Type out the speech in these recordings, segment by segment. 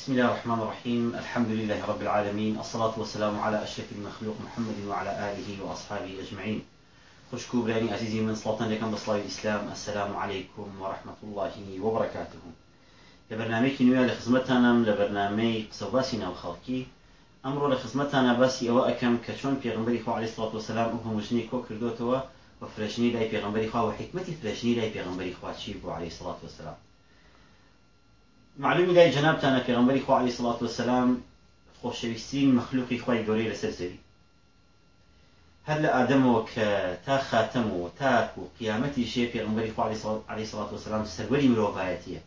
بسم الله الرحمن الرحيم الحمد لله رب العالمين الصلاة والسلام على أشرف المخلوق محمد وعلى آله وأصحابه أجمعين خوشكو براني عزيزي من صلاة لكم بصلاة الإسلام السلام عليكم ورحمة الله وبركاته لبرنامج نويا لخزمتنا لبرنامج قصوباسنا وخلقي أمر لخزمتنا باسي أو أكم كشون بيغمبري خو عليه الصلاة والسلام وهم مجني كو كردوتوا وفرشني لاي بيغمبري خو وحكمتي فرشني لاي بيغمبري خو عليه الصلاة والسلام معلومی لای جەنابتانە پێغمبەری خوا علی سڵات وسلام خۆشەویستترین مەخلوقی خی گەورەی لەسەر زەوی هەر لە ئادەمەوە کە تا خاتەمەوە تاک و قیامەتی شێ پێغمبەری خوا علی سڵات وسلام سەروەری مرۆڤایەتیە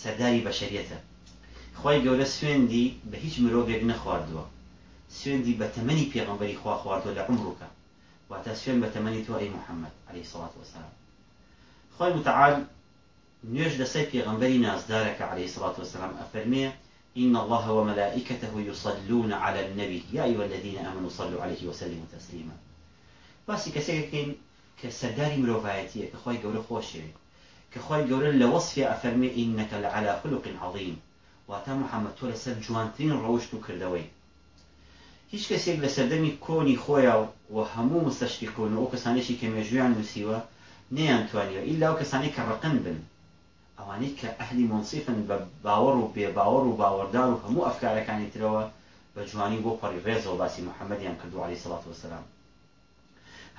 سەرداری بەشریەتە خی گەورە سوێندی بە هیچ مرۆڤێک نەخواردووە سوێندی بە تەمەنی پێغمبەری خوا خواردووە لە عمرروکە واتە سوێن بە تەمەنی تو ئەی محەممەد علی سڵات وسلام خی متعال نوێژ لەسەر پێغمبەری نازدارەکە عليه الصلاة والسلام أفرمي إن الله وملائكته يصلون على النبي يا أيها الذين آمنوا صلوا عليه وسلموا تسليما باسی کەسێکەکەین کە سەرداری مرۆڤایەتیە کە خۆی گەورە خۆشێ کە خۆی گەورە لە خلق عظیم. واتە محەممەد تۆ لەسەر جوانترین ڕەوشت و کردەوەی هیچ کەسێک لە سەردەمی کۆنی خۆیان و هەموو مستەشتیکۆن و کەسانێکی کە مێژویان نووسیوە نەیان توانیوە ئیلا و کەسانی کە ڕقن ئەوانەی کە ئەهلی منسیفن بە باوەڕ و بێ باوەڕ و باوەڕدار و هەموو ئەفکارەکانی ترەوە بە جوانی بۆ پەڕی ڕێزەوە باسی محەممەدیان کردو علی سڵات وسلام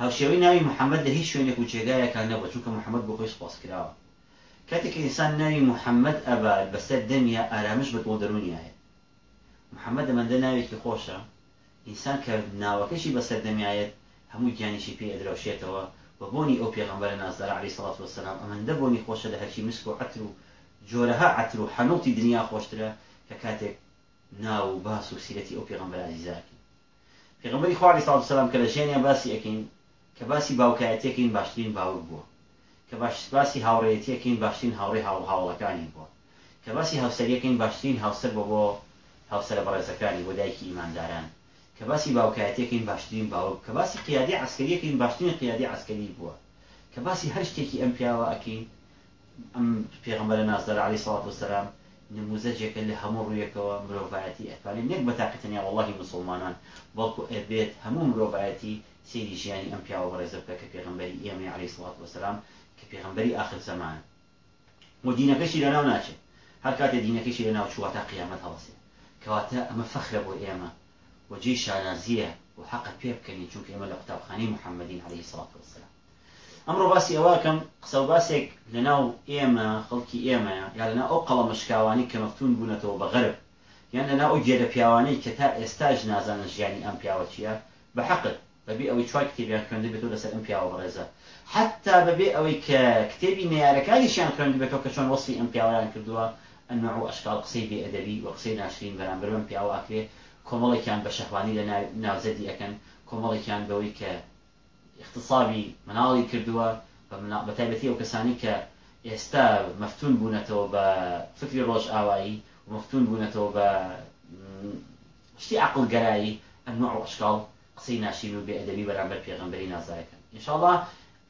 هاوشێوەی ناوی محەممەد لە هیچ شوێنێک و جێگایەکان نەبە چونکە محەممەد بۆ خۆی سپاس کراوە. کاتێک ئینسان ناوی محەممەد ئەبا بەسەر دەنیا ئارامش بە بۆ دەرونیایە. محەممەد ئەمەندە ناوێکی خۆشە ئینسان کە ناوەکەشی بەسەر دەمیایەت هەموو گیانیشی پێ ئەدرەوشێتەوە بۆنی ئەو پێغمبەر نازدار عليه الصلاة والسلام ئەمەندە بۆنی خۆشە لە هەرچی مسک و عتر و جۆرەها عتر و حەنوتی دنیا خۆشترە کە کاتێک ناو و باس و سیرەتی ئەو پێغمبەر عزیزاکی پێغمبەری خوا عليه الصلاة والسلام کە لە ژێنیا باسی ئەەکەین کە باسی باوکایەتەکەین باشترین باور بووە. کە باش باسی هاوڕێتیەکەین باشترین هاوڕێ هاو هاوڵەکانی بووە. کە باسی هاوسەریەکەین باشترین هاوسەر بۆ بۆ هاوسەرە بەڕێزەکانی بۆ دایکی ئیمانداران. کە باسی باوکایەتەکەین باشترین باوە کە باسی قیادی عسکەریەکەین باشترین قیادی عسکەری بووە. کە باسی هەر شتێکی ئەم پیاوە ئەکەین ئەم پێغمبەر نازدار علی سڵات وسلام نموزەجێکە لە هەموو ڕوویەکەوە مرۆڤایەتی ئەتوانێت نەک بە تاقیتنیا وڵی مسلمانان بەڵکو ئەبێت هەموو مرۆڤایەتی سێری ژیانی ئەم پیاوە بەڕێزە بکە کە پێغمبەری ئێمە علی سڵات وسلام کە پێغمبەری آخر زمان. و دینەکەشی لەناو ناچێت. هەر کاتێ دینەکەشی لەناو چواتە قیامەت هەڵسێ. کەواتە ئەمە فەخرە بۆ ئێمە. وجێ شانازیە و حەقە پێ بکەنی چونکە ئێمە قوتابخانەی محەممەدین عليه سڵات وسلام ئەمڕۆ باسی ئەوەکەم قسە و باسێک لەناو ئێمە خەڵکی ئێمە یا لەنا ئەو قەڵە مشکاوانی کە مەفتون بوونەتەوە بە غەرب یان لەنا ئەو گێرە پیاوانەی کە تا ئێستاژ نازانە ژیانی ئەم پیاوە چییە بە حەقت بەبێ ئەوەی چوای کتێبیان خوێندە بێتەوە لەسەر ئەم پیاوە بەڕێزە حتا بەبێ ئەوەی کە کتێبی نارەکانیشیان خوێند بێتەوە کە چۆن وەسی ئەم پیاوەیان کردووە ئەنوع و ئەشکال قسەی بێ ئەدەبی و قسەی ناشرین بەرامبەر بەم پیاوە ئاکرێ کۆمەڵێکیان بە شەهوانی لە ناوزەدی ئەەکەن. کۆمەڵێکیان بەوەی کە اختصابی مناڵی کردووە بە تایبەتی ئەو کەسانی کە ئێستا مەفتون بوونەتەوە بە فکری ڕۆژ ئاوایی و مەفتون بوونەتەوە بە شتی عقل گەرایی ئەنوع عشکال قسەی ناشین و بێئدەبی بەرامبەر پێغمبەری نازارەکەن. انشاءله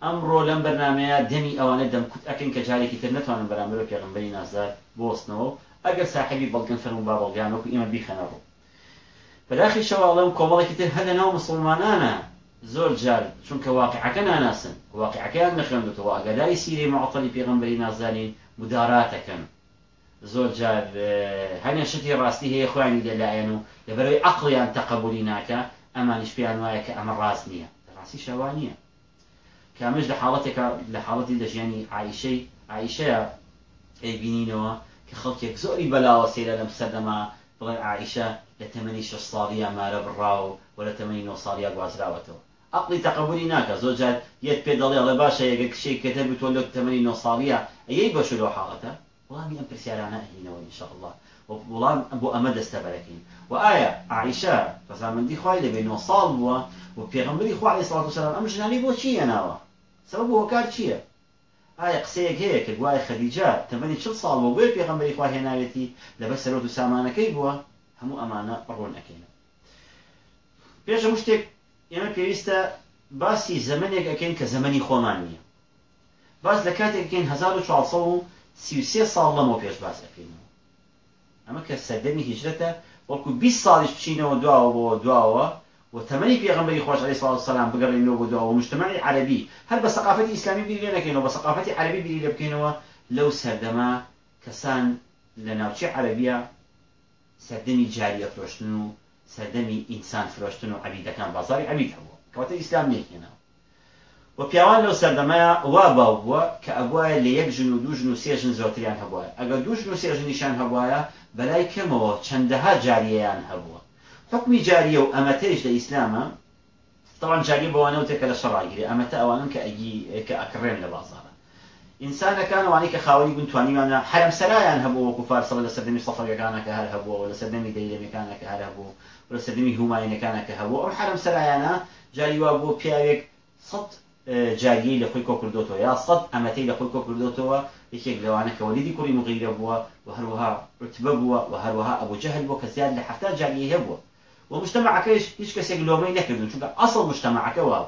ئەمڕۆ لەم بەرنمەیە دەمی ئەوانە دەمکوت ئەەکەن کە جارێکی تر نتوانن بەرامبەر پێغمبەری نازار بۆستنەوە. ئەگەر ساحبی بەڵگەن فەرمو با بەڵگانەوەکو ئێمە بیخەنەڕوو بەداخی شەواڵەم کۆمەڵێکی تر هەدە ناو مسلمانانە زۆر جار. چونکە واقعەکە ناناسن. واقعەکەیان نەخێندێتەوە ئەگەدای سیری معطلی پێغمبەری نازانین مداراتەکەن. زۆر جار هەنێ شتی ڕاستی هەیە خوانی لەلایەن و لەبەرەوەی عقلیان تەقبولی ناکە ئەمانیش پێیان وایە کە ئەمە ڕاست نییە. ڕاستی شەوانیە کامش لە حاڵەتێکە لە حاڵەتی لە ژیانی عیشەی عیشەیە ئەیبینینەوە کە خەڵکێک زۆری بەلاوە سێرە لەم سەردەما. بڵێن عیشە لە تەمەنی شش ساڵیە مارە بڕاو و لە تەمەنی نۆ ساڵیا گوازراوەتەوە. عقلی تەقبولی ناکە زۆر جار یەک پێ دەڵێ لە باشە یەکە کشەی کە دەبێت تۆ لە تەمەنی نۆ ساڵیە ئەیەی بەش لەو حاڵەتە؟ وڵامی ئەم پرسیارانە ئەهینەوە ئینشاءالله وڵام بۆ ئەمە دەستە بەرەکەین. و ئایا عیشە ڕزامەندی خوای لەبێ نۆ ساڵ بووە و پێغمبەری خوا علیه الصلاة والسلام ئەم ژنانی بۆ چی هێناوە؟ سەبەب بۆ کار چییە؟ ئایا قسەیەک هەیە کە گوای خەدیجە تەمەنی چل ساڵ بۆ بۆی پێغمبەری خوا هێناوێتی لەبەر سەرۆت و سامانەکەی بووە؟ هەموو ئەمانە ڕۆن ئەەکەین پێش هەموو شتێک ئێمە پێویستە باسی زمانێک ئەەکەین کە زمانی خۆمان نییە. باس لە کاتێککەین 1940 ساڵ لەمەوە پێش باس ئەەکەینەوە. ئەمە کە سەردەمی هیجرەتە وەکو 20 ساڵیش بچینەوە دواوە بۆ دواوە و تەمەنی پێغمبەری خواش عليه الصلاة والسلام بگەڕێنەوە بۆ دواوە مجتمعی عربی هەر بە سەقافەتی ئیسلامی بیری نەکەینەوە بە سەقافەتی عربی بیری لێ بکەینەوە لەو سەردەما کەسان لە ناوچی عربیە سەردەمی جاریە فرۆشتن و سەردەمی ئینسان فرۆشتن و عەبیدەکان بازاری عەبید هەبووە کەواتە ئیسلام نێکێنەوە و پیاوان لەو سەردەمەیە وا باو بووە کە ئەبواە لە یەک ژن و دوو ژن و سێ ژن زۆتریان هەبووە. ئەگەر دوو ژن و سێ ژنیشان هەبواە بەلای کەمەوە چەندەها جاریەیان هەبووە. حکمی جاریە و ئەمەتەیش لە ئیسلامە طبعا جاریە بەوانەوە تێکە لە شەڕاگیری. ئەمەتە ئەوانن کە ئەگی کە ئەکڕێن لە بازارە ئینسانەکانوانی کە خاوەنی بوون توانیوانە حرم سەرایان هەبوو وەکو فارسەڵ لە سەردەمی سەفەرەکانە کە هەر هەبووە لە سەردەمی دەیلەمەکانە کە هەر هەبوو لە سەردەمی کە هەبوو ئەم حرم سەرایانە جاریوا بۆ پیاوێک سەد جاریەی لە خۆی کۆکردوتەوە یا سەد ئەمەتەی لە خۆی کۆکردوتەوە یەکێک لەوانە کە وەلیدی کوڕی مغیرە بووە و هەروەها ڕتبە بووە و هەروەها ئەبوو جەهل بووە کە زیاد لە هەفتا جاریە هەبووە مجتمعەکەش هیچ کەسێک لۆمەی نەکردو چونکە ئەسڵ مجتمعەکە وا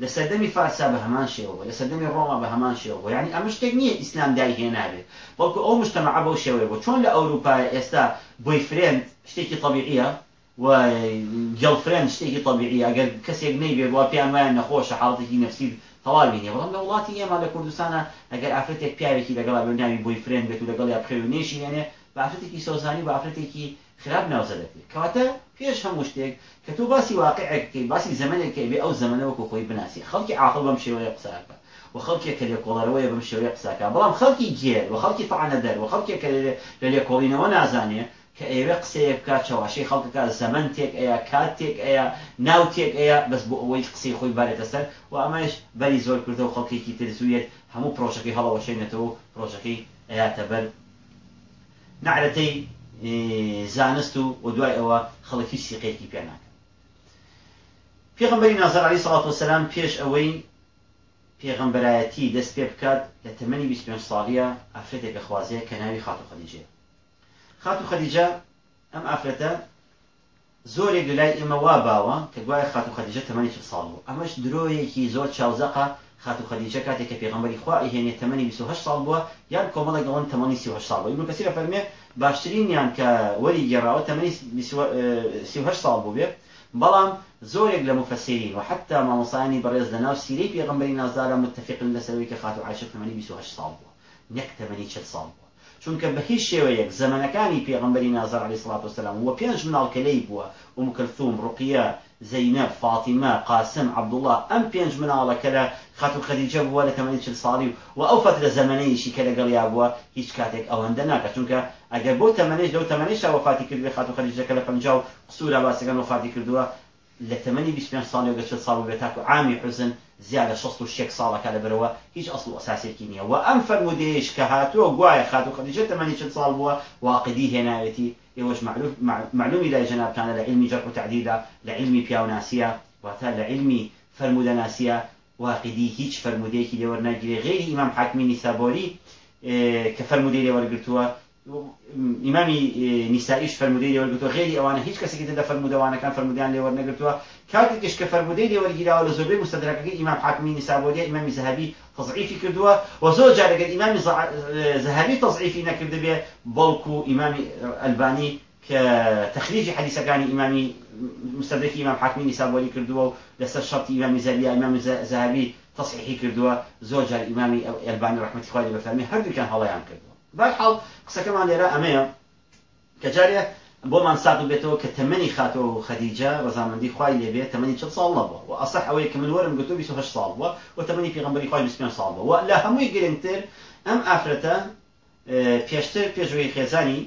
لە سەردەمی فارسا بە هەمان شێوە لە سەردەمی ڕۆما بە هەمان شێوە یعنی ئەمە شتێک نییە ئیسلام هێنابێت بەڵکو ئەو مجتمع بەو شێوەیە بۆ چۆن لە ئەوروپای ئێستا بۆی فرێند شتێکی طبیعیە و گەڵفرێن شتێکی طبیعی ئەگەر کەسێک نەیبێت بۆ پێیان وایە نەخۆشە حاڵەتێکی نفسی تەواوینێ بەڵام لە وڵاتی ئێمە لە کوردستانە ئەگەر ئافرەتێک پیاوێکی لەگەڵا بناوی بۆی فرێن بێت و لەگەڵ یا بخێونێشی هێنێ بافرەتێکی سۆزانی و بافرەتێکی خراپ ناوزە دەکرێت کەواتە پێش هەموو شتێک کە تۆ باسی واقعەکەی باسی زمانێکی بێ ئەو زمانەوەکو خۆی بناسی. خەڵکی عاقڵ بەم شێوەیە قساکە. و خەڵکێک کە لێکۆڵەرەوەیە بەم شێوەیە قساکە. بەڵام خەڵکی گێر و خەڵکی تەعانە دەر و خەڵکێک کە لە لێکۆڵینەوە نازانێ کە ئێوە قسەیە بکات چاواشەی خەڵکەکە زەمن تێک ئەیە کات تێک ئەیە ناو تێک ئەیە بەس بۆ ئەوەی قسەی خۆی بارێتە سەر. و ئەمەش بەری زۆر کردە و خەڵکێکی ترسوویێت هەموو پرۆژەکەی هەڵەوەشێنێتەوە پرۆژەکەی ئەیاتە بەر نعرەتەی زانست و و دوای ئەوە خەڵکی سیقەیەکی پێ ناکە. پێغمبەری نازدار عليه الصلاة والسلام پێش ئەوەی پێغمبەرایەتی دەست پێ بکات لە تەمەنی 25 ساڵیە ئافرەتێکە خوازەیە کە ناوی خاتو خەدیجێ خاتو خەدیجە ئەم ئافرەتە زۆرێک لای ئێمە وا باوە کە دوای خاتو خەدیجە تەمەنی ساڵ بوو. ئەمەش درۆیەکی زۆر چاوزەقە خاتو خەدیجە کاتێک کە پێغمبەری خوا ئیهێنێ تەمەنی 28 ساڵ بووە یان کۆمەڵێک ئەوەن تەمەنی 38 ساڵ بوو کەسیرە فەرمێ باشترینیان کە وەری گێڕاوە تەمەنی 38 ساڵ بوو بێ. بەڵام زۆرێک لە مفسرین و حتا مامۆسانی بەڕێز لە ناو سیرەی پێغمبەری نازدارە متفقن لەسەرەوەی کە عایشە تەمەنی 28 ساڵ بووە. نەک تەمەنی 40 ساڵ بووە چونکە بە هیچ شێوەیەک زەمانەکانی پێغمبەری نازار علی سڵات وسلام وە پێنج مناڵکەلەی بووە و مکلثوم ڕقیە زەینەب فاتیمە قاسم عبدوڵڵاه ئەم پێنج مناڵەکە لە خاتو خەدیجە بووە لە تەمەنی چل ساڵی و و ئەو فترە زەمانەیەشی کە لەگەڵیا بووە هیچ کاتێک ئەوەندە ناکە. چونکە ئەگەر بۆ تەمەنێش لەو تەمەنیشا وفاتی کردوێ خاتو خەدیجەکە لە پەنجاو قسوورە باسەکان وفاتی کردووە لە تەمەنی 25 ساڵی و گەچە ساڵ بێت تاکو عامی حزن زیادە 66 ساڵەکە لەبەرەوە هیچ ئەسڵ ئەساسێکی نییە. و ئەم فەرمودەیەش کە هاتووە گوایە خات و خەدیجە تەمەنی چەند ساڵ بووە واقعی هێناوێتی ئێوەش معلومی لای جەنابتانە لە علمی جەرح و تعدیدا لە علمی پیاوناسیە واتە لە علمی فرمودە ناسیە واقعی هیچ فرمودەیەکی لێوەرناگیرێ غێری ئیمام حاکمی نیسابۆری کە فرمودەی لێوەرگرتووە ئیمامی نیساییش فرمودەی لێوەرگرتووە غێری ئەوانە هیچ کەسێکی تر لە فرمودەوانەکان فرمودیان لێوەرنەگرتووە کاتێکش کە فرمودەی لێوەرگیراوە لە زۆربەی مستدرەکەی ئیمام حاکمی نیسابۆری ئیمامی زەهەبی تضعیفی کردووە و زۆر جارەگەر ئیمامی زەهەبی تضعیفی نەکرده بێ بەڵکو ئیمامی ئەلبانی کە تخریجی حدیثەکانی ئیمامی مستدرکی ئیمام حاکمی نیسابۆری کردووە و لەسەر شەرتی ئیمامی زەبی ئیمامی زەهەبی تصحیحی کردووە زۆر جار ئیمامی ئەلبانی ڕحمەتی خوای بەفەرمی هەردووکان هەڵەیان کردووە بەرحاڵ قسەکەمان لێرە ئەمەیە کە جارێ بۆمان سات و بێتەوە کە تەمەنی خاتەوە خەدیجە ڕزامەندی خوای لێبێت تەمەنی چ ساڵ نەبووە. و ئەسەح ئەوەیە کە من وەرم گوتو 28 ساڵ بووە و تەمەنی پێغمبەری خوای 25 ساڵ بووە. لە هەمووی گرنگتر ئەم ئافرەتە پێشتر پێشوەی خێزانی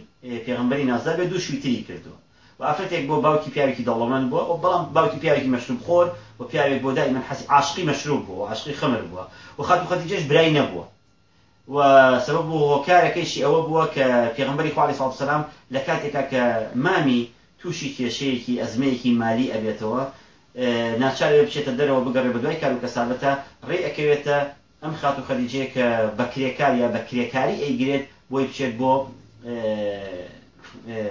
پێغمبەری نازدا بێ دوو شویتری کردووە. و ئافرەتێک بۆ باوکی پیاوێکی دەوڵەمەند بووە و بەڵام باوکی پیاوێکی مەشروب خۆر و پیاوێک بۆ دای من حەسی عاشقی مەشروب بووە عاشقی خەمر بووە. و خاتو خەدیجەش برای نەبووە. و سبب هۆکارەکەیشی ئەوە بووە کە پێغمبەری خوالی ساڵ سلام لە کاتێکا کە مامی تووشی کێشەیەکی ئەزمەیەکی مالی ئەبێتەوە ناچارێ بچێتە دەرەوە بگەڕێ بە دوای کار و کەسابەتە ڕێ ئەکەوێتە ئەم خات و خەریجەیە کە بەکرێکار یا بە کرێکاری ئەیگرێت بۆی بچێت بۆ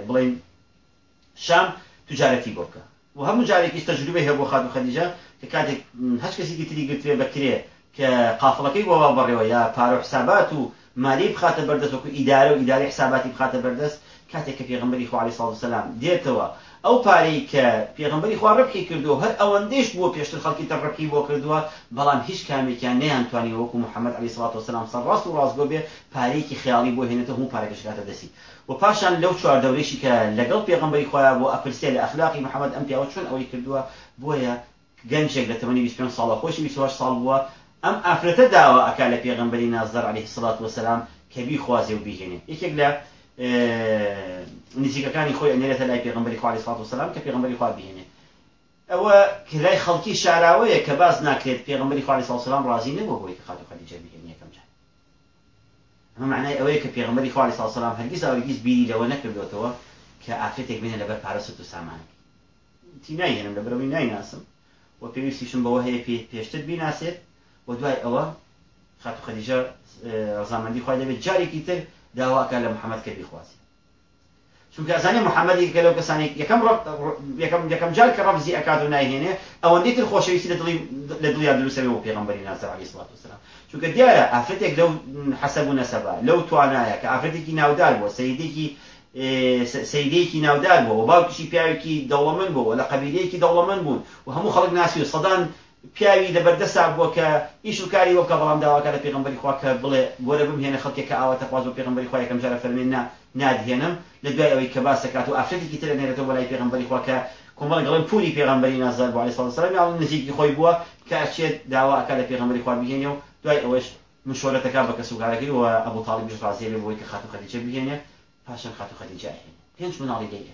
بڵین شام توجارەتی بۆ بکە و هەموو جارێکی تەجروبەی هەبوو خات و خەریجە کە کاتێک هەچ کەسێکی تری گرتوێ بەکرێ کە قافڵەکەی بۆ بەڕێەوە یا پارۆ حسابات و مالی بخاتە بەردەست وەکو ئیدارە و ئیداری حساباتی بخاتە بەردەست کاتێک کە پێغمبەری خوا علیه سلام دێتەوە. ئەو پارەی کە پێغمبەری خوا ڕبحی کردو هەر ئەوەندەش بووە پێشتر خەڵکی تە ڕبحی بۆ کردووە بەڵام هیچ کامێکیان نەیانتوانی وەکو محەممەد علی سڵات وسلام سەر ڕاست و ڕاستگۆ بێ پارەیەکی خیاڵی بۆ هێنێتە هەموو پارێکشکاتە دەسی. و پاشان لەو چوار دەورێشی کە لەگەڵ پێغمبەری خۆیان بۆ ئەپرسێ لە ئەخلاقی محەممەد ئەم پیاوە چۆن ئەوەی کردووە بۆیە گەنجێک لە تەمەنی 25 ساڵە خۆشی 28 ساڵ بووە ئەم ئافرەتە داوە ئەکا لە پێغمبەری نازدار عليه سڵات وسلام کە بیخوازێ و بیهێنێ. یەکێک لە نزیکەکانی خۆی ئەنێرێتە لای پێغمبەری خوا سڵات وسلام کە پێغمبەری خوا بهێنێ ئەوە کلای خەڵکی شاراوەیە کە باز ناکرێت پێغمبەری خوا سلام ڕازی نەبوو بۆی کە خات و خەدیجە بهێنێ یەکەم جار. ئەمە معنای ئەوەیە کە پێغمبەری خوا سلام هەرگیز هەرگیز بیری لەوە نەکردوێتەوە کە ئافرەتێک بینە لەبەر پارەست و سامانێک. تی نایهێنم لەبەرەوەی نایناسم. و پێویستیشم بەوە هەیە پێشتر بیناسێت. و دوای ئەوە خات خەدیجە ڕزامەندی خوا دەبێت جارێکی تر داواکە لە محەممەد کە بیخوازی. چونکە ئەزانێ محەممەدی کە لەو کەسانی یەکەم یەکەم یەکەم جار کە ڕەبزی ئەکات و نایهێنێ ئەوەندەی تر خۆشەویستی لە دڵی لە دڵیا دروسەوێ و پێغمبەری نازر علی سڵات وسلام چونکە دیارە ئافرەتێک لەو حەسەب و نەسەبە لەو توانایە کە ئافرەتێکی ناودار بووە سیدێکی سیدەیەکی ناودار بووە و باوکیشی پیاوێکی دەوڵەمەند بوو لە قەبیلەیەکی دەوڵەمەند بوون و هەموو خەڵک ناسی و پیاوی لە بەردەسا بووە کە ئیش و کاری وەکە بەڵام داواکە لە پێغمبەری خوا کە بڵێ بۆرە بمهێنە خەڵکێک کە ئاواتە خواز و پێغمبەری خوا یەکەم جارە فەرمێن نادهێنم. لە دوای ئەوەی کە باسەکات و ئافرەتێکی تر نێرێتەوە بەلای پێغمبەری خوا کە کۆمەڵ گەڵن پولی پێغمبەری نازار بۆ علیه السلام یا نزیکی خۆی بووە کە ئەچێت داواکە لە پێغمبەری خوا بهێنێ و دوای ئەوەش مشورەتەکە بە کەسوگارەکەی و ئەبوو طالب ڕازیە بێ بۆی کە خاتو خەدیجە بهێنێ پاشان خاتو خەدیجە پێنج مناڵی لێ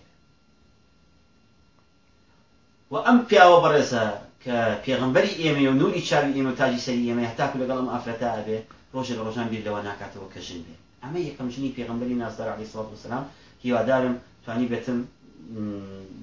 و ئەم پیاوە بەڕێزە کە پێغمبەری ئێمە و نوری چاوی ئێمە تاجی سەری ئێمە هەتاکو لەگەڵ ئەم ئافرەتە ئەبێ ڕۆژێک لە ڕۆژان بیر لەوە ناکاتەوە کە ژن بێ. ئەمە یەکەم ژنی پێغمبەری نازدار علی سڵات وسلام هیوادارم توانی بێتم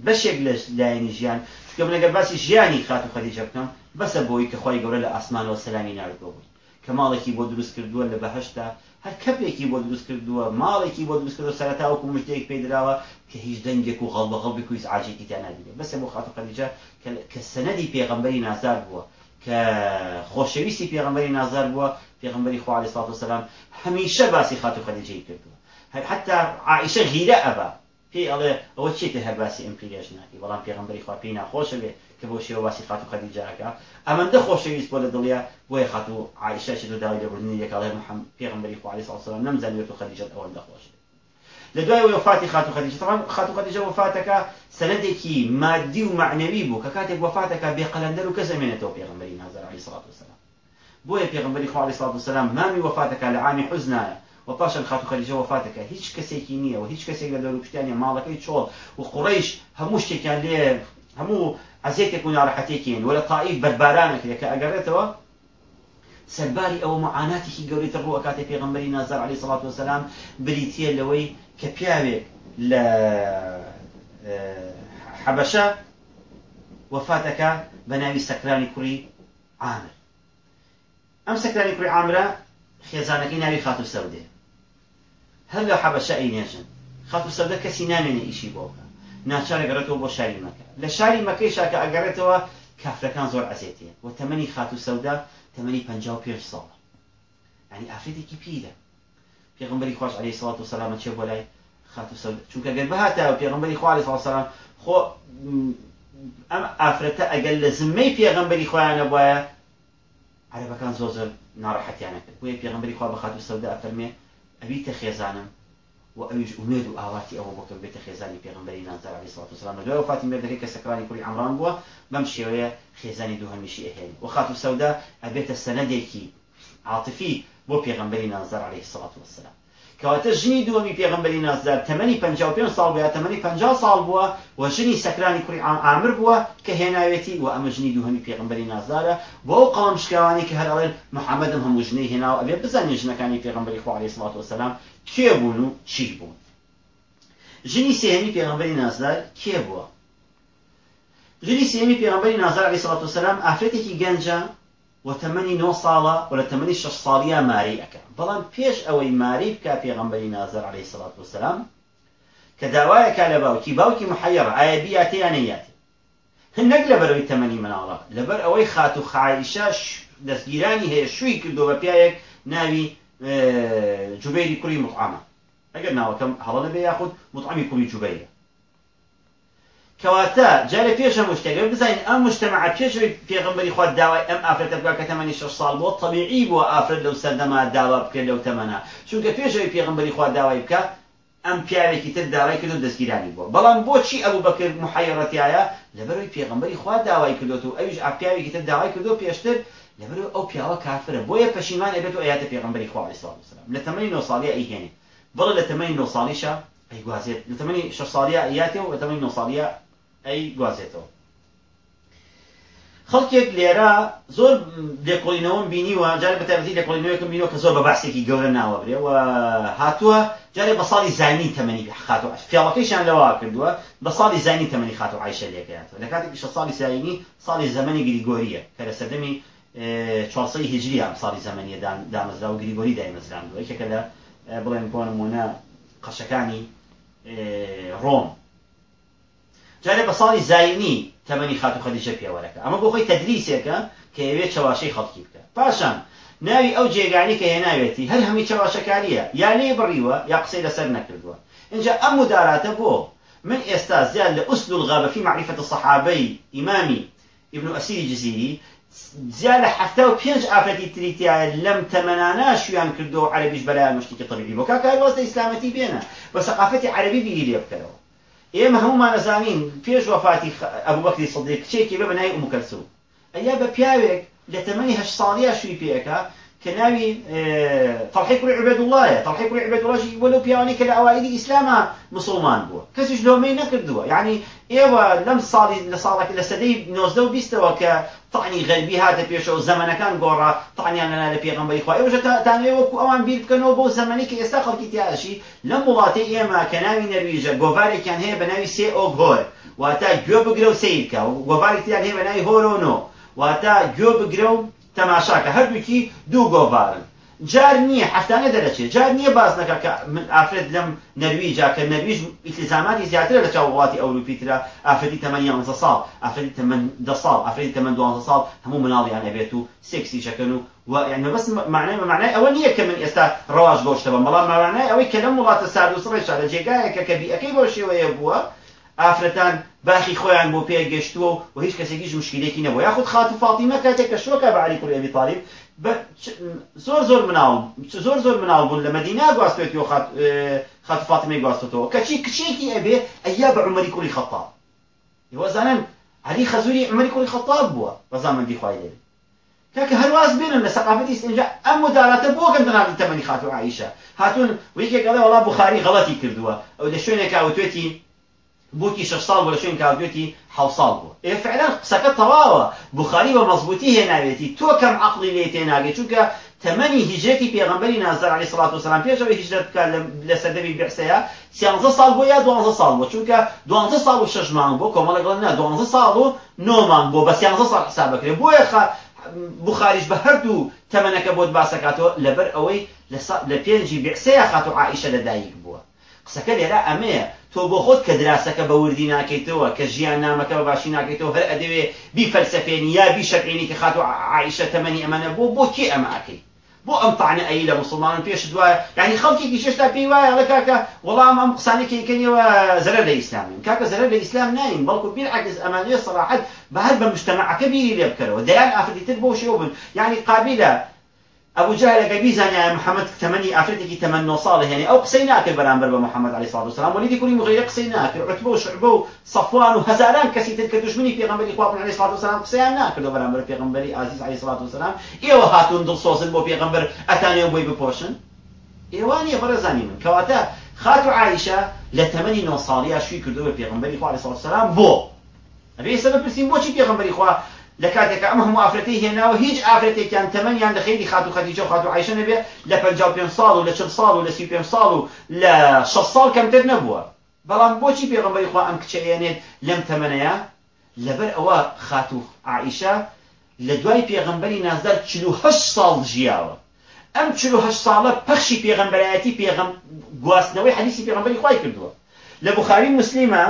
بەشێک لە لایەنی ژیان. چکە منەگەر باسی ژیانی خات و خەدیجە بکەم بەسە بۆی کە خۆی گەورە لە ئاسمانەوە سەلامی ناردەوە بووی. کە ماڵێکی بۆ دروست کردووە لە بەهشتا هەر کەپێکی بۆ دروست کردووە ماڵێکی بۆ دروست کردو سەرتا وەکو مشتێک پێدراوە کە هیچ دەنگێک و غەڵبە غەڵبێک و هیچ عاجێکی تیا نادیێ بەسە بۆ خات و خەدیجە کە سەنەدی پێغەمبەری نازار بووە کە خۆشەویستی پێغەمبەری نازار بووە پێغەمبەری خوا علیه الصلاة والسلام هەمیشە باسی خات و خەدیجەی کردووە حتى عائشە غیرە ئەبا پێی ئەڵێ ئەوە چێتە باسی ئەم پیرێژ ناکەی بەڵام پێغەمبەری خوا پێی ناخۆشە بێ کە بۆ شێوە باسی خات و خەدیجەکە ئەمەندە خۆشەویست بۆ لە دڵیا بۆیە خات عائشە چ داوای لەبوردنی یەکڵێ محەممەد پێغەمبەری خوا علیه الصلاة والسلام نەمزانێت و خەدیجەت ئەوەندە خۆشە لە دوای وفاتی خات و خەدیجە طبعا خات و خەدیجە وفاتەکە سەنەدێکی مادی و معنەوی بوو کە کاتێک وفاتەکە بێ قەلەندەر و کەس ئەمێنێتەوە پێغەمبەری نازر علیه الصلاة والسلام. بۆیە پێغمبەری خوا علیه الصلاة والسلام مامی وفاتەکە لە عامی حزنایە و پاشان خات و خەدیجە وفاتەکە هیچ کەسێکی نییە و هیچ کەسێک لە دەرو پشتیانە ماڵەکەی چۆڵ و قوڕیش هەموو شتێکیان لێ هەموو عزیێتێک و ناڕەحەتێکین وە لە تائیب بەربارانەکرێ کە ئەگەڕێتەوە سەرباری ئەوە معاناتێکی گەورەتر ڕوو ئەکاتی پێغمبەری نازار علیه الصلاة والسلام بریتیە لەوەی کە پیاوێک لە حەبەشە وفاتەکە بە ناوی سەکرانی کوڕی عامر. ئەم سەکرانی کوڕی عامرە خێزانەکەی ناوی خاتو سەودێ. هەر لە حەبەشە ئەینێژن خاتو سەودە کەسی نامێنێ ئیشی بۆکە. ناچار ئەگەڕێتەوە بۆ شاری مەکە. لە شاری کافرەکان زۆر عزیێتیە و تەمەنی خاتو سەودا تەمەنی پ پێ ساڵە ینی ئافرێتێکی پیرە. پێغمبەری خوش عليه سڵات و سلامە چێ بۆ لای خاتو سەودا؟ چونکە گەر بەهاتە و پێغمبەری خوالی سەڵسەلام خۆ ئەم ئافرەتە ئەگەر لە زمەی پێغمبەری خۆیانە بواە عربەکان زۆ زۆر ناڕەحەتیانە کرد. بۆیە پێغمبەری خوا بە خاتو سەودا ئەفەرمێ ئەبیتە خێزانم و ئەویش ئومێد و ئاواتی ئەوە بۆ کە بێتە خێزانی پێغمبەری نازار علیه الصلاة والسلام. لە دوای وفاتی مێردەکەی کە سەکرانی کوڕی عەمران بووە بەم شێوەیە خێزانی دووهەمیشی ئەهێنی و خاتو سەودا ئەبێتە سەنەدێکی عاطفی بۆ پێغمبەری نازار علیه الصلاة والسلام. کەواتە ژنی دووەمی پێغمبەری نازدار تەمەنی 55 ساڵ بووە تەمەنی 50 ساڵ بووە و ژنی سەکرانی کوڕی ئامر بووە کە هێناوێتی و ئەمە ژنی دووهەمی پێغمبەری نازدارە. بۆ ئەو قەڵم شکاوانی کە هەرڵێن محەممەدم هەموو ژنەی هێناوە ئەبێ بزانین ژنەکانی پێغمبەری خوا علیه الصلاة والسلام کێ بوون و چی بوون؟ ژنی سێهەمی پێغمبەری نازدار کێ بووە؟ ژنی سێمی پێغمبەری نازار علیه الصلاة والسلام ئافرەتێکی گەنجە و تەمەنی نۆ ساڵە و لە تەمەنی شش ساڵیە ماری ئەەکە بەڵام پێش ئەوەی ماری بکە پێغمبەری نازر عليه سڵات وسلام کە داوایەکە لە باوکی باوکی محەیڕ ئایا بیاتیان نەیاتی نەک لە بەرەوەی تەمەنی مناڵە. لەبەر ئەوەی خات و خایشە دەستگیرانی هەیە شووی کردو بە پیاەک ناوی جوبێری کوڕی مطعامە ئەگەر ناوەکەم هەڵە نەبێ یاخود مطعمی جوبەیە کەواتە جارە پێشە مشتێگە بزانین ئەم مشتمە پێشوی پێغمبەری خوا داوای ئەم ئافرەتە بگا کە تەمەنی شش ساڵ بۆ طبیعی بۆ ئافرەت لەو سەردەما داوا بکرێت لەو تەمەنە چونکە پێشەوەی پێغمبەری خوا داوای بکە ئەم پیاوێکی تر داوای کرد و دەستگیرانی بووە. بەڵام بۆچی ئەوو بەکرد محەیڕەتیایە لەبەرەوەی پێغمبەری خوا داوای کردوت و ئەویش ئاپیاوێکی تر داوای کردو پێشتر لەبەر ئەو پیاوە کافرە. بۆیە پەشیمان ئەبێت و ئەیاتە پێغمبەری خوا علیه والسلام لە تەمەنی 9 ساڵی ئەیهێنێ. بەڵێ لە تەمەنی 9 ساڵیشە ئەیگوازێت لە تەمەنی 6 ساڵیە ئەیاتێ و لە تەمەنی 9 ساڵیە ئەی گوازێتەوە خەڵکێک لێرە زۆر لێکۆڵینەوەم بینیوە جارێ بەتابەتی لێکۆڵینەوەکم بینەوە کە زۆر بە باسێکی گەورە ناوەبرێ و هاتووە جارێ بە ساڵی زانی تەمەنی خاتو فیاڵەکەیشان لەوە کردووە بە ساڵی زانی تەمەنی خاتو عیشە لێکەیاتەوە لە کاتێکی شە ساڵی زایینی ساڵی زەمەنی گریگۆریە کە لە سەردەمی چاسەی هجری ئەم ساڵی زەمەنیە دامەزرا و گریگۆری دایمەزران یەکێکە لە بڵێن بۆ نمونە قەشەکانی ڕۆم. جارێ بە ساڵی زایینی تەمەنی خات و خەدیجە پێوەرەکە ئەمە بۆ خۆی تەدریسێکە کە ئەوێ چاواشەی خەڵکی بکە. پاشان ناوی ئەو جێگانی کە هێناوێتی هەر هەمی چاواشەکاریە. یا لێ بڕیوە یا قسەی لەسەر نەکردووە. اینجا ئەم مداراتە بۆ من ئێستا زیاد لە ئوسل الغابە في معرفة الصحابي إمامي ابن أسير جزيري زیاد لە حەفتا و پێنج ئافرەتی تریتیایە لەم تەمەنانە شویان کردو عەربیش بەلایان مشتێکی طبیعی بۆ کاکای وەستە ئیسلامەتی بێنە. بە سەقافەتی ئێمە هەمومان نەزانین پێش وەفاتی ئەبوو بەکری سەدیق کچێکی بە بەنای ئوم کەلسوم ئەیا بە پیاوێک لە تەمەنی هەشت ساڵیا شووی پێەکە کە ناوی تەڵحی کوڕی عبێدوڵایە تەڵحی کوڕی عبێدوڵاشی وەلو پیاوانی کە لە ئەوایدی ئیسلامە مسلمان بووە کەسیش لۆمەی نەکردووە یعنی ئێوە لەم ساڵی لە ساڵێک لە سەدەی نۆزدە و بیستەوە کە تانی غەربی هاتە پێشەوە زەمانەکان گۆڕا تانیان لەنا لە پێغمبەری خوا ئێوەش تانێ وەکو ئەوان بیر بکەنەوە بۆ زەمانی کە ئێستا خەڵکی تیاشی لەم وڵاتی ئێمە کە ناوی نەرویژە گۆڤارێکیان هەیە بە ناوی سێ ئۆگۆر واتە گوێ بگرە و سیرکە گۆڤاری تیان هەیە بە ناوی هۆرۆنۆ واتە گوێ بگرە و تەماشاکە. هەردووکی دوو گۆڤارن. جار نییە حفتانە دەرەچێت. جار نییە باز نەکە کە من ئافرێت لەم نەرویجا کە نەرویژ ئیتیزاماتی زیاتر لە چاو وڵاتی ئەوروپیترا. ئافرەتی تەمەنی 11 ساڵ ئافرەتی تەمەن ده ساڵ ئافرەتی تەمەن 12 ساڵ هەموو مناڵیان ئەبێت و سێکسی شەکەن و يعني بس معناه معناه ئەوە نییە کە من ئێستا ڕواژ گۆشتە بە بەڵام معناه ئەوەی کە لەم وڵاتە سارد و سڕێشا لە جێگایەکە کە بیئەکەی بۆ شێوەیە بووە ئافرەتان باخی خۆیان بۆ پێ گەشتووە و هیچ کەسێکیش مشکلێکی نەبوو یاخود خات و فاتیمە کاتێک کە شوکە بە علی کوڕی ئەبی طالب زۆر زۆر مناڵ زۆر زۆر مناڵ بوون لە مدینە گواستێتی و خات فاتمەی گواستەوە کەچی کچێکی ئەبێ ئەیا بە عمەری کوڕی خەتاب وەزانن علی خەزوری عمەری کوڕی خەتاب بووە بەزامەندی خوای لێ کاکە هەرواز بێنن لە سەقافەتی ئینجا ئەم مداراتە بۆ گەم تەنابی تەمەنی خات و عیشە هاتون ویکێک گەڵێ وڵا بخاری غەڵەتی کردووە ئەو لە شوێنێک ئەوتوێتی بووکی شش ساڵ بۆ لە شوێن کاودێتی حو ساڵ بوو ئێ فعلا قسەکە تەواوە بخاری بە مەزبوطی هێناوێتی تۆ کەم عقلی لێ تێناگەی چونکە تەمەنی هیجرەتی پێغمبەری نازار علی سڵات و سلام پێشەوەی هیجرەت بکات لە سەردەمی بێعسەیە سیانزە ساڵ بۆ یا دوانزە ساڵ بۆ چونکە دوانزە ساڵ و شەش مانگ بۆ کۆمەڵەگەڵ نا دوانزە ساڵ و نۆ مانگ بۆ بە سیانزە ساڵ حساب بکرێت بۆیە بخاریش بە هەردوو تەمەنەکە بۆت باسەکاتەوە لەبەر ئەوەی لە پێنجی بێعسەیە خات و عائیشە لەدایک بووە قسەکە لێرە ئەمەیە تۆ بۆ خۆت کە دراسەکە بە وردی ناکەیتەوە کە ژیان نامەکە بە باشی ناکەیتەوە هەر ئەدەوێ بی فەلسفێنی یا بی شەرعینی کە و عیشە تەمەنی ئەمەنە بۆ بۆ کێ ئەمە ئەەکەی بۆ ئەم تاانە ئەی لە مسلمان پێش دوایە. ینی خەڵکێکی شێشتا پێی وایە لە کاکە وەڵام ئەم قسانێکیکەنیەوە زەرە لە ئیسلامین کاکە زەرە ئیسلام ناین بەڵکو بیر عگز ئەمانوێ سەراحەت بە هەر بە مشتەمەعەکە بیری لێ بکەرەوە. دەیان ئافریتر بۆ شێو بن. یعنی قابلە ابو جهل قبي زاني محمد تمني افريتي تمنى صالح يعني أو قسينا كل برامبر بمحمد عليه الصلاة والسلام. وليدي كل مغير قسينا عتبه وشعبه صفوان وهزالان كسيت الكدشمني في غنبري اخواتنا عليه الصلاة والسلام قسينا كل برامبر في غنبري عزيز عليه الصلاة والسلام. ايوا هاتون دل صوص بو في غنبر اتاني بوي ببوشن ايواني برزاني من. كواتا خاتو عائشه لتمني نوصاليه شو كردو في غنبري اخواتنا عليه الصلاة والسلام. بو. ابي سبب شي في غنبري اخواتنا لە کاتێکە ئەم هەموو ئافرەتی هێناوە هیچ ئافرەتێکیان تەمەنیان لە خێری خات و خەدیجە و خات و عیشە نەبێ لە 55 ساڵ و لە 40 ساڵ و لە 35 ساڵ و لە 6 ساڵ کەمتر نەبووە. بەڵام بۆچی پێغمبەری خوا ئەم کچەیەنێت لەم تەمەنەیە؟ لەبەر ئەوە خات و عیشە لە دوای پێغمبەری نازدار 48 ساڵ ژیاوە. ئەم 48 ساڵە پەخشی پێغمبەرایەتی پێغم گواستنەوەی حەدیسی پێغمبەری خوای کردووە لە بخاری مسلمە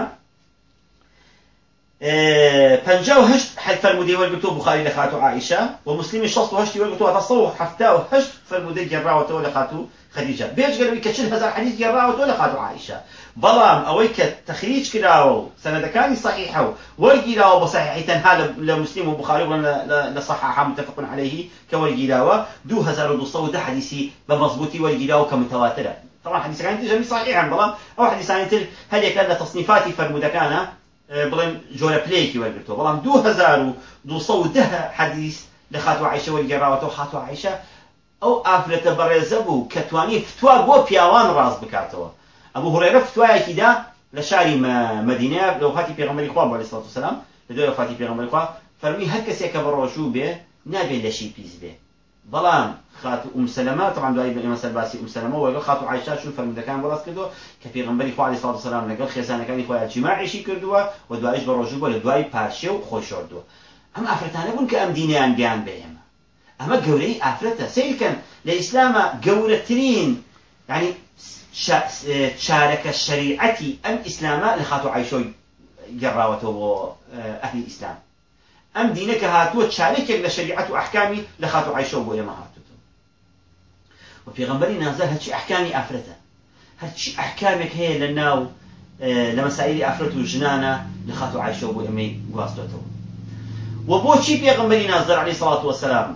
پنجا و هشت فرمودەی وەرگتو بخاری لە خاتو عائشە و مسلمی شەست و هەشتی وەرگتو هەتا سە و هەفتا و هەشت فرمودەی گەڕاوەتەوە لە خاتو خەدیجە بێژگەلەوەی کە چل هەزار حەدیث گەڕاوەتەوە لە خاتو عائشە بەڵام ئەوەی کە تەخریج کراوە و سەنەدەکانی صحیحە و وەرگیراوە بە صحیحی تەنها لە مسلم و بخاری و لە صححا متفق عليه کە وەرگیراوە 2210 حەدیثی بە مەضبوطی وەرگیراوە کە متواترە طبعا حديثان تجمي صحيحا بلام. أو حديثان تر هل يكاد تصنيفاتي فرمودكانا بڵێن جۆرە پلەیەکی وەرگتەوە بەڵام 2210 حەدیث لە خاتو عیشە وەرگێڕاوەتەوە خاتو عیشە ئەو ئافرەتە بەڕێزە بوو کە توانی فتووا بۆ پیاوان ڕاست بکاتەوە. ئەبوو هوڕێرە فتوایەکیدا لە شاری مدینە لە وفاتی پێغەمبەری خوا بەڵێ سڵات وسلام لە دوای وفاتی پێغەمبەری خوا فەرمی هەر کەسێک کە بەڕۆژوو بێ نابێت لەشی پیس بێ. بەڵام خاتو أم سلمة. طبعا دعاء ابن مسل باسي أم سلمة وقال خاتو عائشة شو فرمودة كان براس كردو كفي غنبري خو عليه الصلاة والسلام لقال خيسانة كان إخوة الجماع شي كردوا ودعايش بروجو ولا دعاء بارشة وخوش شردو أما أفرتانا بون كأم دينيان بيان بهم. أما قوري أفرتا سيل كان لإسلام قورترين يعني شارك الشريعة أم إسلاما لخاتو عائشة جراوته أهل الإسلام أم دينك هاتوه شارك لشريعة أحكامي لخاتو عائشة بو يما هاتو و پێغمبەری ئەحکامی ئافرەتە هەرچی ئەحکامێک هەیە لە ناو لە مەسائلی ئافرەت و ژنانە لە خات و عیشە بۆ ئەمەی گواستۆتەوە و بۆچی پێغمبەری نازەر علی سڵات وسلام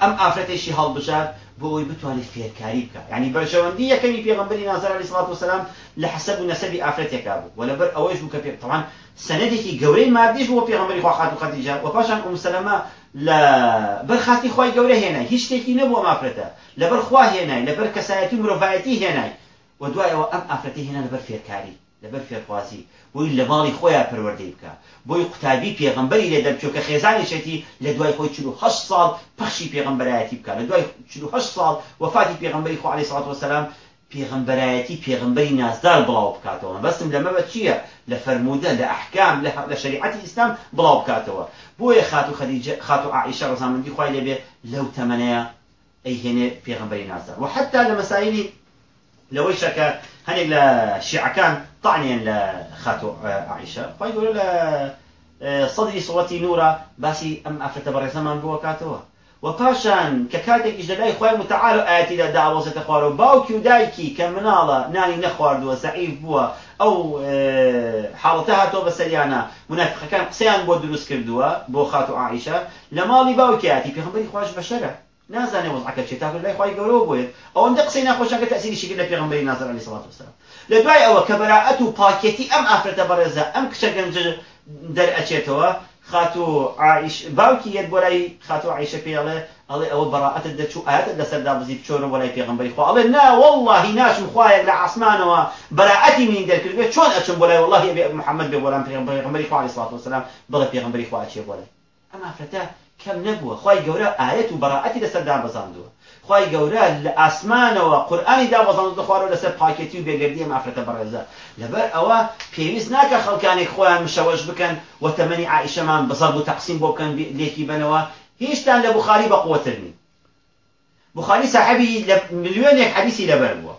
ئەم ئافرەتێکی هەڵبژار بۆ ئەوی بتوانێت فێرکاری بکە ینی بەرژەوەندی یەکەمی پێغمبەری نازەر علی سڵات وسلام لە حسب و نەسەبی ئافرەتێکا بوو و لەبەر ئەوەش بوو کە طبعا سەنەدێکی گەورەی مادیش بۆ پێغمبەری خوا خات و خەدیجە و پاشان ئوم لە بەرخاتی خی گەورە هێنای هیچ شتێکی نەبووە مافرەتە لەبەر خوا هێنای لەبەر کەسایەتی مرۆڤایەتی هێنای. و دوایەوە ئەم ئافرەتی هێنا لەبەر فێرکاری لەبەر فێرخوازی. بۆی لە ماڵی خۆیان پەروەردەی بکە. بۆی قوتابی پێغمبەری لێ دەرچوو کە خێزانێشێتی لە دوای خۆی هەش ساڵ پەخشی پێغمبەرایەتی بکە. لە دوای هەش ساڵ وفاتی پێغمبەری خۆ عەلەیهی سەڵات وسەلام پێغمبەرایەتی پێغمبەری نازدار بڵاو بکاتەوە. بەسم لەمە بە چییە؟ لە فەرمودە لە ئەحکام لە شریعەتی ئیسلام بڵاو بکاتەوە. بۆیە خاتو خەدیجە خاتو عائشە ڕزامەندی خوای لێبێ لەو تەمەنەیە ئەیهێنێ پێغمبەری نازدار. و حتا لە مەسایلی لەوەی شەکە هەنێک لە شیعەکان طعنیان لە خاتو عائشە. خوای گەورە لە صدری سوەتی نورە باسی ئەم ئافرەتە بەڕێزەمان بووە و پاشان کە خۆی متعال و ئاەتی لە داوەزێتە خوارە و باوکی و دایکی کە مناڵە نانی نەخواردووە زەعیف بووە ئەو حاڵەتە هاتۆ بە سەریانە منافقەکان قسەیان بۆ دروست کردووە بۆ خات و عیشە لە ماڵی باوکیاتی پێغمبەری خوش بەشەرە. نازانێ وەزعەکە چێت تاکو لای خی گەورەوە بێت ئەوەندە قسەی ناخۆشەکە تەسیری شکل لە پێغمبەری نازر علی سڵات وسلام لە دوای ئەوە کە بەراعەت و پاکێتی ئەم ئافرەتە بەڕێزە ئەم کچە گەنج دەرئەچێتەوە خاتو عائش یەت بۆ لای خاتو عیشە پێڵێ ئەڵێ ئەوە بەڕاعەتت دەچوو ئاەتت لەسەردا بزی بچۆرە بۆ لای پێغمبەری خوا. ئەڵێ نا واللهی ناشم خوایەک لە عاسمانەوە بەراعەتی من بێت چۆن ئەچم بۆ لای والله بێ محەممەد بێ بۆلام پێغمبەری خوا علیه الصلاة والسلام بڵێ پێغمبەری خوا چێ بۆ لای ئەم ئافرەتە کەم نەبووە خی گەورە ئاەت و بەڕاعەتی لەسەردا بەزاندووە خی گەورە لە ئاسمانەوە. قورآانی دابەزان دەخوارەوە لەسەر پاکێتی و بێگردی مافرەتە بەڕێزە. لەبەر ئەوە پێویست ناکە خەڵکانێک خۆیان مشەوەش بکەن و تەمەنی عیشەمان بەزەر بوو تەقسیم بۆ بکەن لێکی بنەوە. هیچتان لە بخاری بە قوترنی بخاری صاحبی ملیۆنێک حەدیسی لەبەر بووە.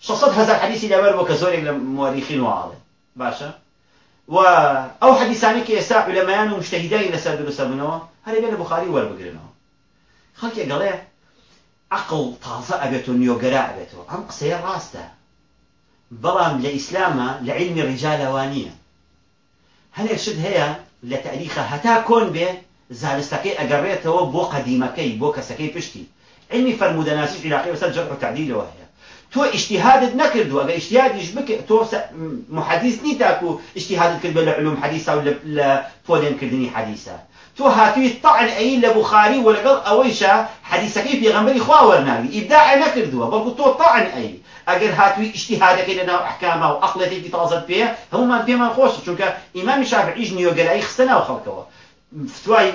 600 هزار حەدیسی لەبەر بوو کە زۆرێک لە مۆریخین وواڵێ باشە؟ و ئەو حەدیسانی کە ئێستا لەمایان و مشتهیدانی لەسەر دروستە بنەوە هەرێ لە بخاری وەربگرنەوە. خەڵکێک گەڵێ عقل تازە ئەبێت و نیۆگەرا ئەبێتەوە ئەم قسەیە ڕاستە بەڵام لە ئیسلامە لە علمی ڕیجالەوە نییە هەنێک شت هەیە لە تاریخە هەتا کۆن بێ زانستەکەی ئەگەڕێتەوە بۆ قەدیمەکەی بۆ کەسەکەی پشتی علمی فرمودەناسی عراقی بەسەر جەرح و تعدیلەوە هەیە تۆ اجتهادت نەکردو ئەگە اجتهادیش بکە تۆ محەدیث نی تاکو اجتهادت کرد بە لە علوم حەدیثا و حەدیثە تو هاتووی طعن ئەی لە بخاری و لەگەڵ ئەوەیشە حەدیسەکەی پێغەمبەری خوا وەرناوی. ئیبداع نەکردووە بەڵکو تۆ طعن ئەی. ئەگەر هاتووی اجتهادەکەی لەناو ئەحکامە و عقلەتێکی تازت پێ هەمومان پێمان خۆش چونکە ئیمامی شافعیش نیۆگەرایی خستە ناو خەڵکەوە. فتوای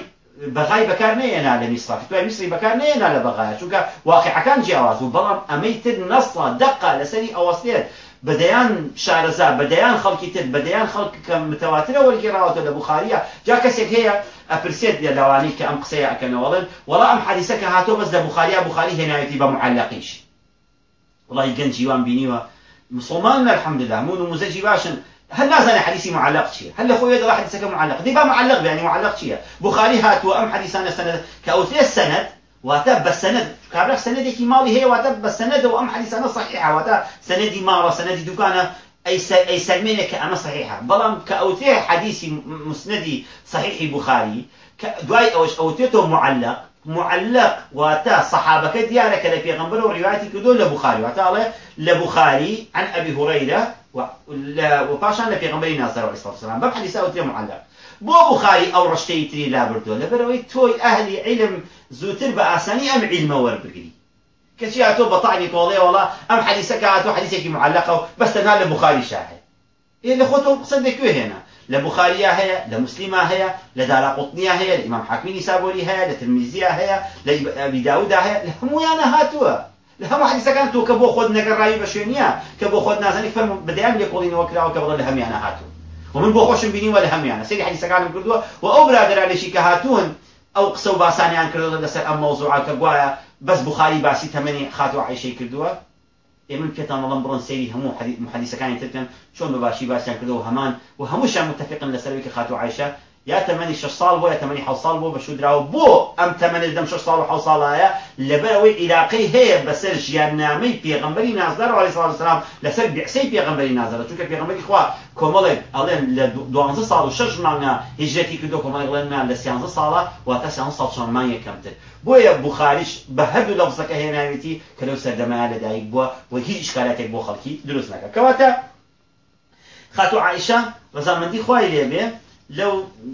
بەغای بەکار نێنا لە میسرا فتوای میسری بەکار نێنا لە بەغایە چونکە واقعەکان جیاواز و بەڵام ئەمەی تر نەسڵە دقا لەسەری ئەوەستێت. بەدەیان شارەزا بەدەیان خەڵکی تر بەدەیان خەڵک کە متەواترە وەرگێڕاوەتە لە بخاریە جا کەسێک هەیە ئەپرسێت لە لەوانی کە ئەم قسەیە ئەکەنەوەڵن وەڵا ئەم حەدیسە کە هاتۆ بەس لە بخاریا بخاری هێناوێتی بە معلقیش. وڵی گەنجی وان بینیوە مسلمان الحمدلله. مون و مزەجی باشن هل نازل حديثي معلق شيء هل خوي يدرى حديثك معلق؟ دي با معلق يعني معلق شيء بخاري هات وام حديثنا سند كأوتي السند واتا بسند كابرا سندێکی ماڵی هەیە واتە بە سەنەدە و ئەم حەدیسانە صحیحە واتە سەنەدی ماڵە سەنەدی دوکانە ئەی سەرمێنێک کە ئەمە صحیحە بەڵام کە ئەوتێ حەدیسی مسندی صحیحی بخاری دوای ئەوش ئەوتێتەوە معلق. معلق واتا صحابەکە دیارەکە لە پێغمبەر و ڕیواتی کردو لە بخاری واتاڵێ لە بخاری عن ئەبی هورەیرە وپاشان لە پێغمبەری الصلاة والسلام. بەم حەدیسە معلق. بۆ بخاری ئەو ڕشتەی تری لا بردووە. لەبەرەوەی تۆی ئەهلی علم زووتر بە ئاسانی ئەم علمە وەربگری. کەچی هاتۆ بەتاعنی کۆڵێ وڵا ئەم حەدیسەکە هاتۆ حەدیسێکی معلقە و بەستەنا لە بخاری شاهد ئێ لە خۆتۆ قسە دەکوێ هێنا. لە بخاریا هەیە لە مسلما هەیە لە داراقوتنیا هەیە لە ئیمام حاکمی نیسابۆری هەیە لە ترمیزیە هەیە لە ئەبی داودا هەیە لە هەمویانە هاتووە. لە هەموو حەدیسەکان تۆ کە بۆ خۆت نەگەڕاوی بە شوێنیە کە بۆ خۆت نازانی فەرمو بەدەیان لێ کۆڵینەوە کراوە کە بڵێ لە هەمیانە هاتووە. ومن بۆ خۆشم بینیوە لە هەمیانە سری حەدیسەکانم کردووە و ئەو برادرانێکی کە هاتوون ئەو قسە و باسانیان کردو لەسەر ئەم مەوزوعە کە گوایە بەس بخاری باسی تەمەنی خاتو عیشەی کردووە ئێمن پێتان بەڵام بڕۆن سەیری هەموو محەدیسەکانی ترکن چۆن باشی باسییان کردو و هەمان و هەمووشان متفقن لەسەروی کە خاتو عیشە یا تەمەنی 6 سال بۆ یا تەمەنی 6 سال بۆ بەشودراوە بۆ ئەم تەمەنی دەم 6 سال و 6 ساڵایە لەبەرەوەی عیلاقی هەیە بەسەر ژیاننامەی پێغمبەری نازدار و علیه السلام لەسەر بیعسەی پێغمبەری نازدار چونکە پێغمبەری خوا کۆمەڵێک ئەڵێن لە 12 سال و 6 مانگە هجرەتی کردو کۆمەڵێکڵێن لە 13 ساڵە واتە 13 ساڵ چۆن مانگە کەمتر. بۆیە بخاریش بە هەردوو لەفزەکە هێناوێتی کە لەو سەردەمایە لەدایک بووە و هیچ شکالاتێک بۆ خەڵکی دروست نەکە. کەواتە خاتو عائشە ڕزامەندی خوای لێبێ لەو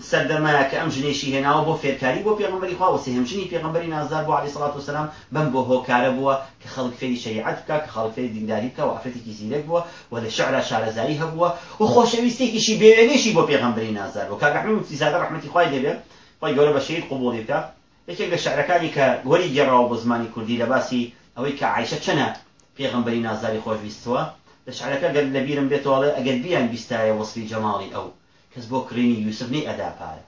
سەردەمایە کە ئەم ژنێشی هێناوە بۆ فێرکاری بۆ پێغمبەری خوا وسێ هەمژنی پێغمبەری نازدار بۆ علی سڵات وسلام بم بۆ هۆکارە بووە کە خەڵک فێری شریعەت بکە کە خەڵک فێری دینداری بکە و ئافرەتێکی زیرەک بووە و لە شعرا شارەزایی هەبووە و خۆشەویستێکیشی بێوێنێشی بۆ پێغمبەری نازدار بۆ کاک ئەحمەد مفتیزادە ڕەحمەتی خوای لێبێ خۆی گەورە بە شەید قبوڵی بکە. یەکێک لە شعرەکانی کە وەری گێڕاوە بۆ زمانی کوردی لە باسی ئەوەی کە عیشە چەنە پێغمبەری نازاری خۆشویستەوە لە شعرەکە گەر لەبیرم بێتەوەڵێ ئەگەر بیان بیستایە وەصفی جەماڵی ئەو. کەس بۆ کڕینی یوسف نەی ئەدا پارە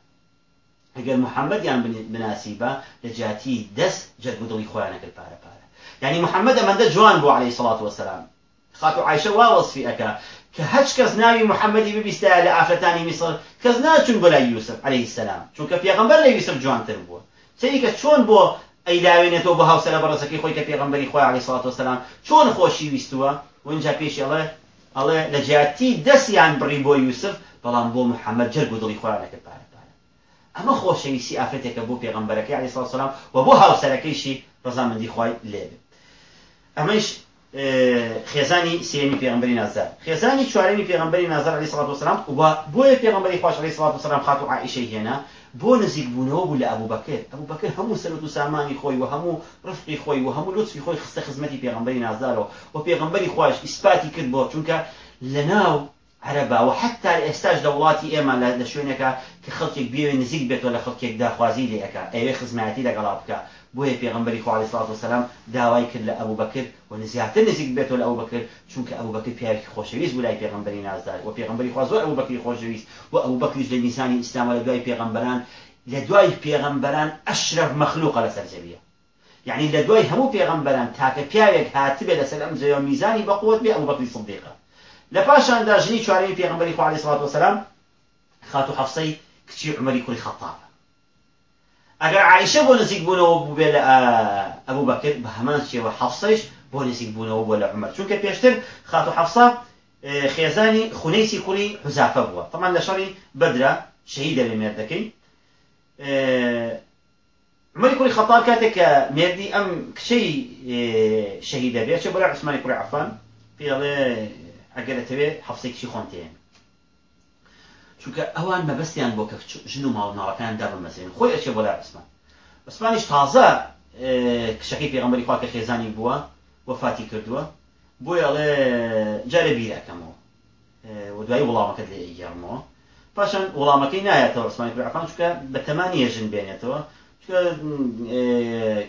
ئەگەر محەممەدیان بناسیبە لە جاتی دەست جەرگ و دڵی خۆیان نەکرد پارە پارە یعنی محەممەد ئەمەندە جوان بۆ عليه سڵات وسلام خاتو عیشە وا وەصفی ئەەکە کە هەچ کەس ناوی محەممەدی ببیستە لە ئافرەتانی میسر کەس ناچون بۆ لای یوسف عليه السلام چونکە پێغمبەر لە یوسف جوانتر بووە. سەری کە چۆن بۆ ئەیداوێنێتەوە بە هاوسەرە بەڕسەکەی خۆی کە پێغمبەری خۆی عليه سڵات وسلام چۆن خۆشی ویستووە؟ وینجا پێشی ئەڵێ ئەڵێ لە جاتی دەستیان بڕی بۆ یوسف بەڵام بۆ محەممەد جەرگ و دڵی خۆیانەکە پارە پارە ئەمە خۆشەویستی ئافرەتێکە بۆ پێغمبەرەکەی علی سلام و بۆ هاوسەرەکەیشی ڕزامەندی خی لێبێت ئەمەش خێزانی سێمی پێغمبەری نازار. خێزانی چوارەمی پێغمبەری نازار علی سڵات وسلام و بۆیە پێغمبەری خوش علی سڵات وسلام خات و عائشەی هێنا بۆ نزیک بوونەوە بوو لە ئەبوو بەکر. ئەبوو بەکر هەموو سەرەت و سامانی خۆی و هەموو ڕفقی خۆی و هەموو لوتفی خۆی خستە خزمەتی پێغمبەری نازارەوە. و پێغمبەری ئیسپاتی کرد بۆ عربا و حتا ئێستاش لە وڵاتی ئێمە لە شوێنەکە کە خەڵکێک بێوێ نزیک بێتەوە لە خەڵکێک داخوازی لێەکە ئەوێ خزمەتی لەگەڵا بکە بۆیە پێغمبەری خوالی سڵات وسلام داوای کرد لە ئەبوو بەکر و نزیاتر نزیک بێتەوە لە ئەو بەکر چونکە ئەو بەکر پیاوێکی خۆشەویست بوو لای پێغمبەری نازدار. و پێغمبەری خوا زۆر ئەو بەکری خۆشەویست و ئەو بەکریش لە نیسانی ئیسلام لە دوای پێغمبەران لە دوای پێغمبەران ئەشرف مەخلوقە لەسەر زەویە یعنی لە دوای هەموو پێغمبەران تاکە پیاوێک هاتبێ لەسەر ئەم زەویە میزانی بەقوت بێ ئەو بەکری صدیقە لە پاشاندا ژنی چوارەمی پێغمبەری خوا علیه الصلاة والسلام خاتو حەفسەی کچی عمەری کوڕی خەطاب. ئەگەر عیشە بۆ نزیک بوونەوە بووبێ لە ئەبوو بەکر بە هەمان شێوە حەفسەیش بۆ نزیک بوونەوە بۆ لە عمەر. چونکە پێشتر خاتو حەفسە خێزانی خونەیسی کوڕی حوزافە بووە. تەمان لە شەڕی بەدرا شەهیدە لێ مێردەکەی عمەری کوڕی خەطاب کاتێک کە مێردی ئەم کچەی شەهیدە بێت چێ بەلا عوسمانی کوڕی عەفان پێڵێ ئەگەر دەتەوێت هەفسێکشی خۆنتێن چونکە ئەوان مەبەستیان بۆ کە ژن و ماڵناوەکان دا بمەسێن خۆی ئەچێ بۆ لا عسمان عسمانیش تازە کشەکەی پێغەمبەری خوا کە خێزانی بووە وەفاتی کردووە. بۆی ئەڵێ جارە بیرەکەمەوە و دوای وڵامەکەت لێ ئەیگەڕمەوە پاشان وڵامەکەی نایەتەوە عسمانی کوڕعفان چکە بە تەمانی ێژن بێنێتەوە.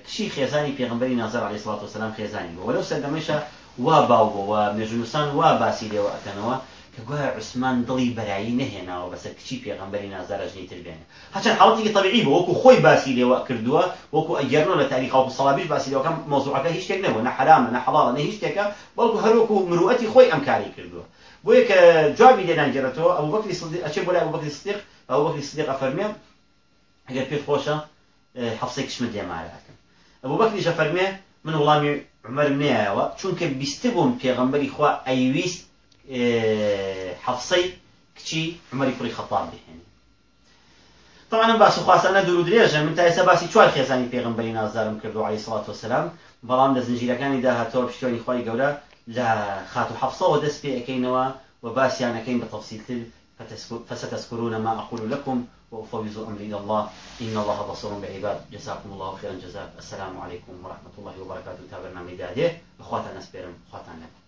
کشی خێزانی پێغمبەری نازار علیه الصلاة والسلام خێزانی بووە. وەلەو سەردەمەشە وا باو مێژونوسان وا باسی لێوە ئەەکەنەوە کە گوایە عوسمان دڵی بەرایی نەهێناوە بەسەر کچی پێغمبەری نازارە ژنی تر بێنێ. هەچەند حڵەتی طبیعی بە وەکو خۆی باسی لێوە کردووە وەکو ئەگەرنەوە لە تاریخ و سەڵابیش باسی لەوەکەم مۆزوعەکە هیچ شتێک نەبوو نە حرامە نە حەڵاڵە نە هیچ شتێکە بەڵکو هەروەکو مروەتی خۆی ئەم کاری کردووە. بۆ یەکە جوابی دێنانگەێتەوە ئەو بەکری سڵدی ئەچێ بۆ لای ئەو بەکری سدیق ئەو بەکری سدیق ئەفەرمێ ئەگەر پێت خۆشە حەفسەی کشمت لێمارەکەن ئەبوو بەکریشە فەرمێ من وڵامی عمەرم نایەوە چونکە بیستە بووم پێغەمبەری خوا ئەیویست حەفسەی کچی عمەری کوڕی خەتاب بهێنێ طبعا باس خواستانە دوور درێژە من تا ئێستا باسی چوار خێزانی پێغمبەری نازدارم کردو علی سڵات وسلام بەڵام لە زنجیرەکانی داهاتەوە پشتیوانی خۆی گەورە لە خات و حەفسەوە دەست پێ ئەەکەینەوە و باسییانەکەین بە تەفسیلتر فستذكرون ما أقول لكم. وأفوض أمري إلى الله. إن الله بصير بعباد. جزاكم الله خيرا. جزاك. السلام عليكم ورحمة الله وبركاته. تابرنا ميداده أخواتنا نسبرم أخواتنا